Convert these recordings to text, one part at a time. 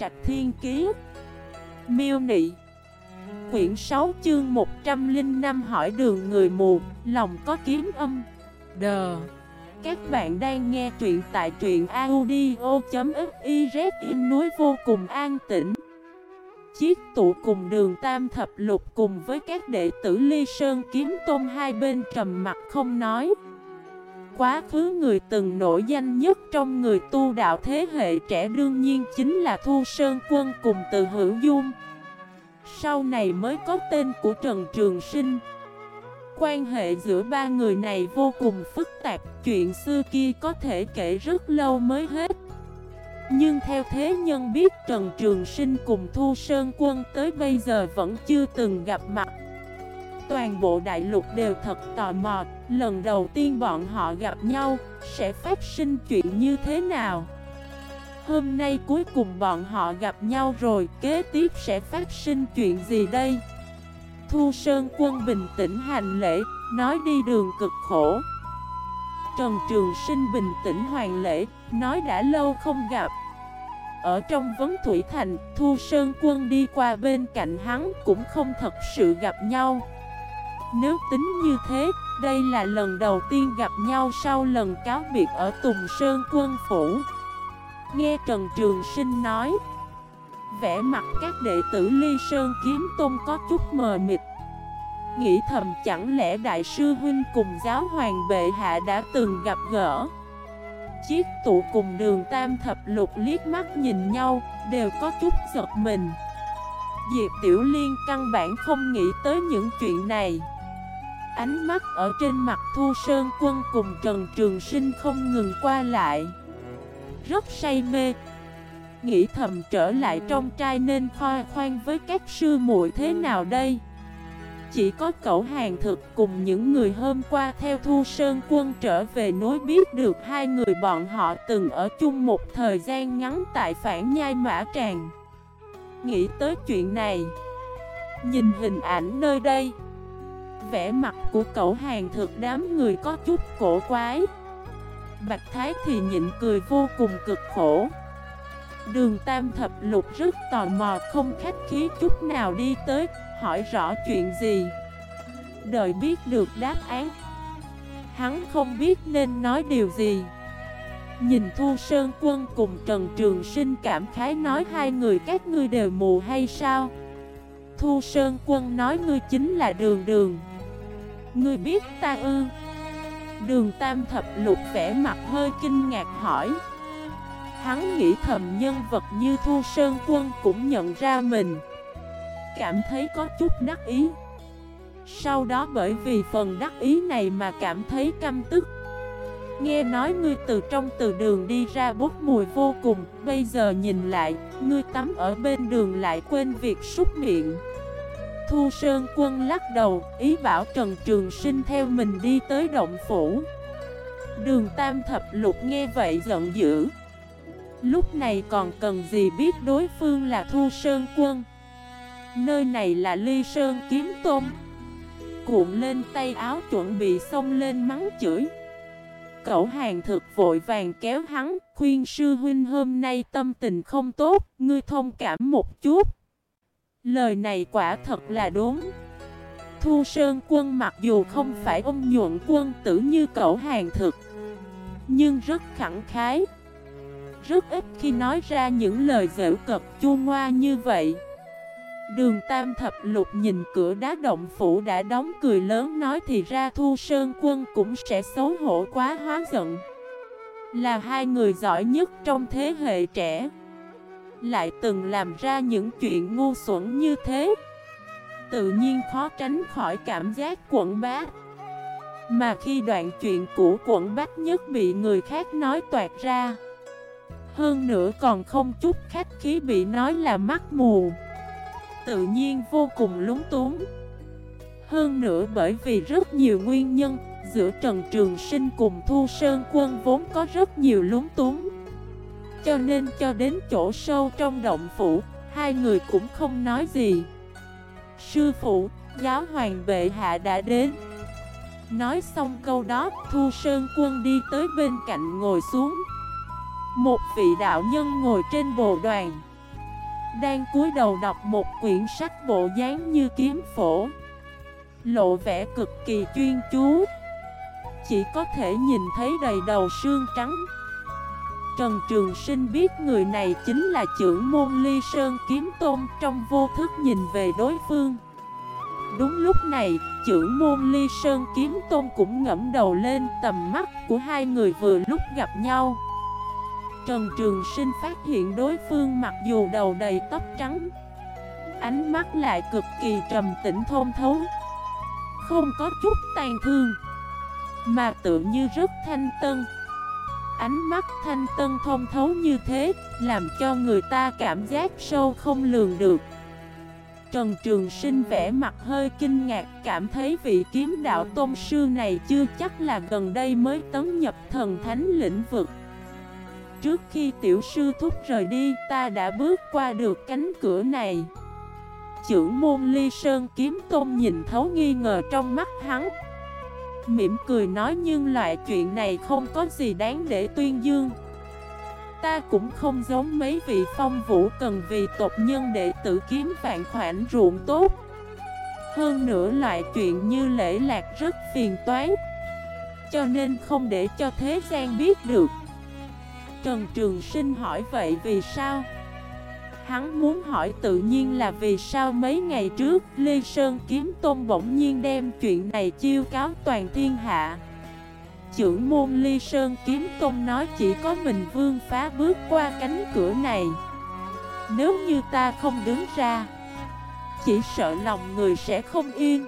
Trạch Thiên Kiế Miêu Nị. Quyển 6 chương 105 hỏi đường người mù, lòng có kiếm âm. Đờ Các bạn đang nghe truyện tại truyện audio.xyz núi vô cùng an tĩnh. Chiếc tụ cùng đường tam thập lục cùng với các đệ tử Ly Sơn kiếm tôn hai bên trầm mặt không nói. Quá khứ người từng nổi danh nhất trong người tu đạo thế hệ trẻ đương nhiên chính là Thu Sơn Quân cùng từ hữu dung. Sau này mới có tên của Trần Trường Sinh. Quan hệ giữa ba người này vô cùng phức tạp, Chuyện xưa kia có thể kể rất lâu mới hết. Nhưng theo thế nhân biết Trần Trường Sinh cùng Thu Sơn Quân tới bây giờ vẫn chưa từng gặp mặt. Toàn bộ đại lục đều thật tò mò Lần đầu tiên bọn họ gặp nhau, Sẽ phát sinh chuyện như thế nào? Hôm nay cuối cùng bọn họ gặp nhau rồi, Kế tiếp sẽ phát sinh chuyện gì đây? Thu Sơn quân bình tĩnh hành lễ, Nói đi đường cực khổ. Trần Trường Sinh bình tĩnh hoàng lễ, Nói đã lâu không gặp. Ở trong vấn Thủy Thành, Thu Sơn quân đi qua bên cạnh hắn Cũng không thật sự gặp nhau nếu tính như thế, đây là lần đầu tiên gặp nhau sau lần cáo biệt ở Tùng Sơn quân phủ. Nghe Trần Trường Sinh nói Vẽ mặt các đệ tử Ly Sơn Kiếm Tôn có chút mờ mịt. Nghĩ thầm chẳng lẽ Đại sư Huynh cùng giáo hoàng bệ hạ đã từng gặp gỡ? Chiếc tụ cùng đường tam thập lục liếc mắt nhìn nhau Đều có chút giật mình. Diệp Tiểu Liên căn bản không nghĩ tới những chuyện này. Ánh mắt ở trên mặt Thu Sơn Quân cùng Trần Trường Sinh không ngừng qua lại. Rất say mê. Nghĩ thầm trở lại trong trai nên khoa khoan với các sư muội thế nào đây? Chỉ có cậu hàng thực cùng những người hôm qua theo Thu Sơn Quân trở về nối biết được hai người bọn họ từng ở chung một thời gian ngắn tại phản nhai mã tràng. Nghĩ tới chuyện này, Nhìn hình ảnh nơi đây vẻ mặt của cậu hàng thực đám người có chút cổ quái. Bạch Thái thì nhịn cười vô cùng cực khổ. Đường Tam Thập Lục rất tò mò, không khách khí chút nào đi tới, Hỏi rõ chuyện gì. Đợi biết được đáp án, Hắn không biết nên nói điều gì. Nhìn Thu Sơn Quân cùng Trần Trường Sinh cảm khái nói, hai người các ngươi đều mù hay sao? Thu Sơn Quân nói ngươi chính là đường đường. Ngươi biết ta ư? Đường tam thập lục vẻ mặt hơi kinh ngạc hỏi. Hắn nghĩ thầm nhân vật như Thu Sơn Quân cũng nhận ra mình. Cảm thấy có chút đắc ý. Sau đó bởi vì phần đắc ý này mà cảm thấy căm tức. Nghe nói ngươi từ trong từ đường đi ra bốc mùi vô cùng Bây giờ nhìn lại, ngươi tắm ở bên đường lại quên việc súc miệng Thu Sơn Quân lắc đầu, ý bảo Trần Trường Sinh theo mình đi tới động phủ. Đường Tam Thập Lục nghe vậy giận dữ. Lúc này còn cần gì biết đối phương là Thu Sơn Quân. Nơi này là Ly Sơn Kiếm Tôn. Cuộn lên tay áo chuẩn bị xông lên mắng chửi cẩu hàng thực vội vàng kéo hắn, khuyên sư huynh hôm nay tâm tình không tốt, ngươi thông cảm một chút. Lời này quả thật là đúng. Thu Sơn quân mặc dù không phải ông nhuận quân tử như cẩu hàng thực Nhưng rất khẳng khái. Rất ít khi nói ra những lời dễu cật chua ngoa như vậy. Đường Tam Thập Lục nhìn cửa đá động phủ đã đóng cười lớn, nói thì ra Thu Sơn quân cũng sẽ xấu hổ quá, hóa giận. Là hai người giỏi nhất trong thế hệ trẻ. Lại từng làm ra những chuyện ngu xuẩn như thế. Tự nhiên khó tránh khỏi cảm giác quẩn bát. Mà khi đoạn chuyện của quẩn bách nhất bị người khác nói toạt ra, Hơn nữa còn không chút khách khí bị nói là mắt mù. Tự nhiên vô cùng lúng túng. Hơn nữa bởi vì rất nhiều nguyên nhân Giữa Trần Trường Sinh cùng Thu Sơn Quân vốn có rất nhiều lúng túng. Cho nên cho đến chỗ sâu trong động phủ Hai người cũng không nói gì. Sư phụ, giáo hoàng bệ hạ đã đến. Nói xong câu đó, Thu Sơn Quân đi tới bên cạnh ngồi xuống. Một vị đạo nhân ngồi trên bồ đoàn. Đang cúi đầu đọc một quyển sách bộ dáng như kiếm phổ. Lộ vẻ cực kỳ chuyên chú. Chỉ có thể nhìn thấy đầy đầu xương trắng. Trần Trường Sinh biết người này chính là trưởng môn ly sơn kiếm tôn trong vô thức nhìn về đối phương. Đúng lúc này, trưởng môn ly sơn kiếm tôn cũng ngẫm đầu lên tầm mắt của hai người vừa lúc gặp nhau. Trần Trường Sinh phát hiện đối phương mặc dù đầu đầy tóc trắng, Ánh mắt lại cực kỳ trầm tĩnh thôn thấu, Không có chút tàn thương, Mà tự như rất thanh tân. Ánh mắt thanh tân thông thấu như thế Làm cho người ta cảm giác sâu không lường được. Trần Trường Sinh vẽ mặt hơi kinh ngạc, Cảm thấy vị kiếm đạo tôn sư này chưa chắc là gần đây mới tấn nhập thần thánh lĩnh vực. Trước khi tiểu sư thúc rời đi, ta đã bước qua được cánh cửa này. Chưởng môn ly sơn kiếm tôn nhìn thấu nghi ngờ trong mắt hắn. Mỉm cười nói nhưng loại chuyện này không có gì đáng để tuyên dương. Ta cũng không giống mấy vị phong vũ cần vì tộc nhân để tự kiếm vạn khoản ruộng tốt. Hơn nữa loại chuyện như lễ lạc rất phiền toái, Cho nên không để cho thế gian biết được. Trần Trường Sinh hỏi vậy vì sao? Hắn muốn hỏi tự nhiên là vì sao mấy ngày trước Lê Sơn Kiếm Tôn bỗng nhiên đem chuyện này chiêu cáo toàn thiên hạ? Chưởng môn Ly Sơn Kiếm Tôn nói chỉ có mình vương phá bước qua cánh cửa này. Nếu như ta không đứng ra, Chỉ sợ lòng người sẽ không yên.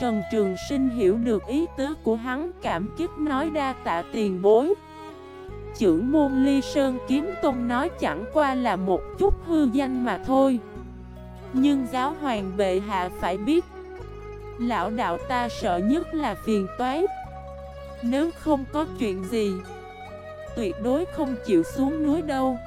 Trần Trường Sinh hiểu được ý tứ của hắn, cảm kích nói đa tạ tiền bối trưởng môn ly sơn kiếm tôn nói chẳng qua là một chút hư danh mà thôi. Nhưng giáo hoàng bệ hạ phải biết, Lão đạo ta sợ nhất là phiền toái. Nếu không có chuyện gì, Tuyệt đối không chịu xuống núi đâu.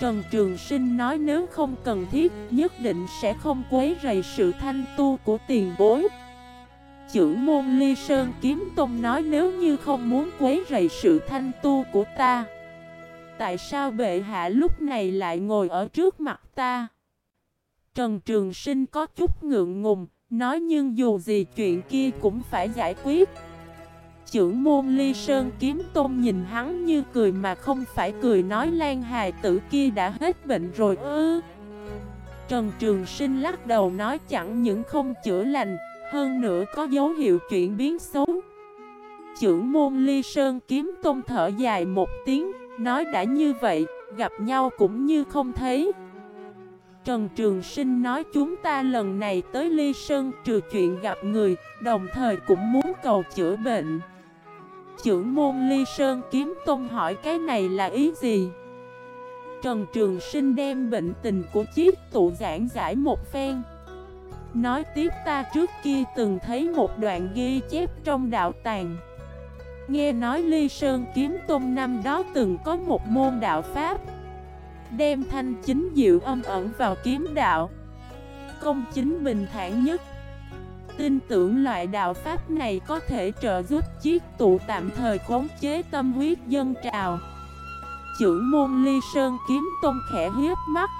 Trần Trường Sinh nói nếu không cần thiết, Nhất định sẽ không quấy rầy sự thanh tu của tiền bối. Chưởng môn ly sơn kiếm Tông nói nếu như không muốn quấy rầy sự thanh tu của ta, Tại sao bệ hạ lúc này lại ngồi ở trước mặt ta? Trần Trường Sinh có chút ngượng ngùng, Nói nhưng dù gì chuyện kia cũng phải giải quyết. Chưởng môn ly sơn kiếm tôn nhìn hắn như cười mà không phải cười nói lan hài tử kia đã hết bệnh rồi ư. Trần Trường Sinh lắc đầu nói chẳng những không chữa lành hơn nữa có dấu hiệu chuyển biến xấu. Trưởng môn ly sơn kiếm tôn thở dài một tiếng Nói đã như vậy, gặp nhau cũng như không thấy. Trần Trường Sinh nói chúng ta lần này tới Ly Sơn trừ chuyện gặp người Đồng thời cũng muốn cầu chữa bệnh. Trưởng môn Ly Sơn kiếm tôn hỏi cái này là ý gì? Trần Trường Sinh đem bệnh tình của chiếc tụ giảng giải một phen. Nói tiếp ta trước kia từng thấy một đoạn ghi chép trong đạo tàng. Nghe nói Ly Sơn Kiếm Tôn năm đó từng có một môn đạo Pháp, Đem thanh chính diệu âm ẩn vào kiếm đạo. Công chính bình thản nhất. Tin tưởng loại đạo Pháp này có thể trợ giúp chiếc tụ tạm thời khống chế tâm huyết dân trào. Chưởng môn Ly Sơn Kiếm Tôn khẽ hiếp mắt.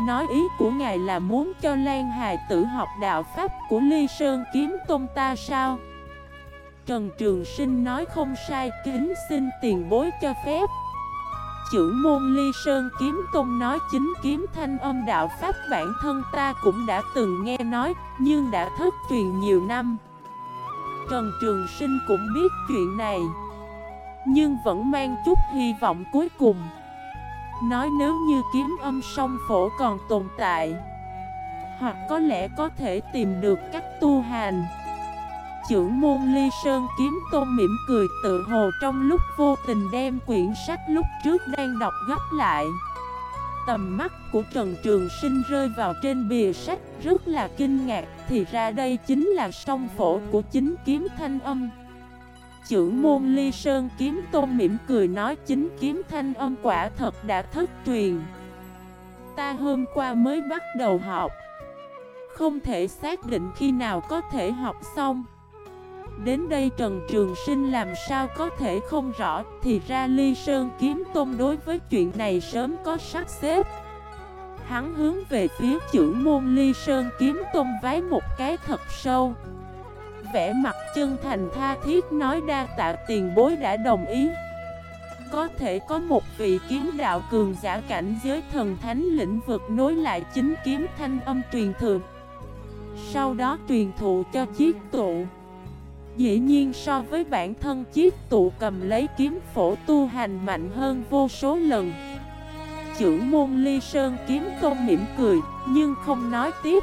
Nói ý của ngài là muốn cho Lan Hài tử học đạo Pháp của Ly Sơn kiếm tôn ta sao? Trần Trường Sinh nói không sai, kính xin tiền bối cho phép. Trưởng môn Ly Sơn kiếm tôn nói chính kiếm thanh âm đạo Pháp bản thân ta cũng đã từng nghe nói, Nhưng đã thất truyền nhiều năm. Trần Trường Sinh cũng biết chuyện này, Nhưng vẫn mang chút hy vọng cuối cùng. Nói nếu như kiếm âm song phổ còn tồn tại, Hoặc có lẽ có thể tìm được cách tu hành. Chưởng môn ly sơn kiếm tôn mỉm cười tự hồ trong lúc vô tình đem quyển sách lúc trước đang đọc gấp lại. Tầm mắt của Trần Trường Sinh rơi vào trên bìa sách, rất là kinh ngạc, Thì ra đây chính là song phổ của chính kiếm thanh âm trưởng môn ly sơn kiếm tôn mỉm cười nói chính kiếm thanh âm quả thật đã thất truyền. Ta hôm qua mới bắt đầu học. Không thể xác định khi nào có thể học xong. Đến đây Trần Trường Sinh làm sao có thể không rõ, Thì ra ly sơn kiếm tôn đối với chuyện này sớm có sắp xếp. Hắn hướng về phía trưởng môn ly sơn kiếm tôn vái một cái thật sâu vẻ mặt chân thành tha thiết nói đa tạ tiền bối đã đồng ý. Có thể có một vị kiếm đạo cường giả cảnh giới thần thánh lĩnh vực nối lại chính kiếm thanh âm truyền thượng. Sau đó truyền thụ cho chiếc tụ. Dĩ nhiên so với bản thân chiếc tụ cầm lấy kiếm phổ tu hành mạnh hơn vô số lần. Chữ môn ly sơn kiếm tôn mỉm cười, nhưng không nói tiếp.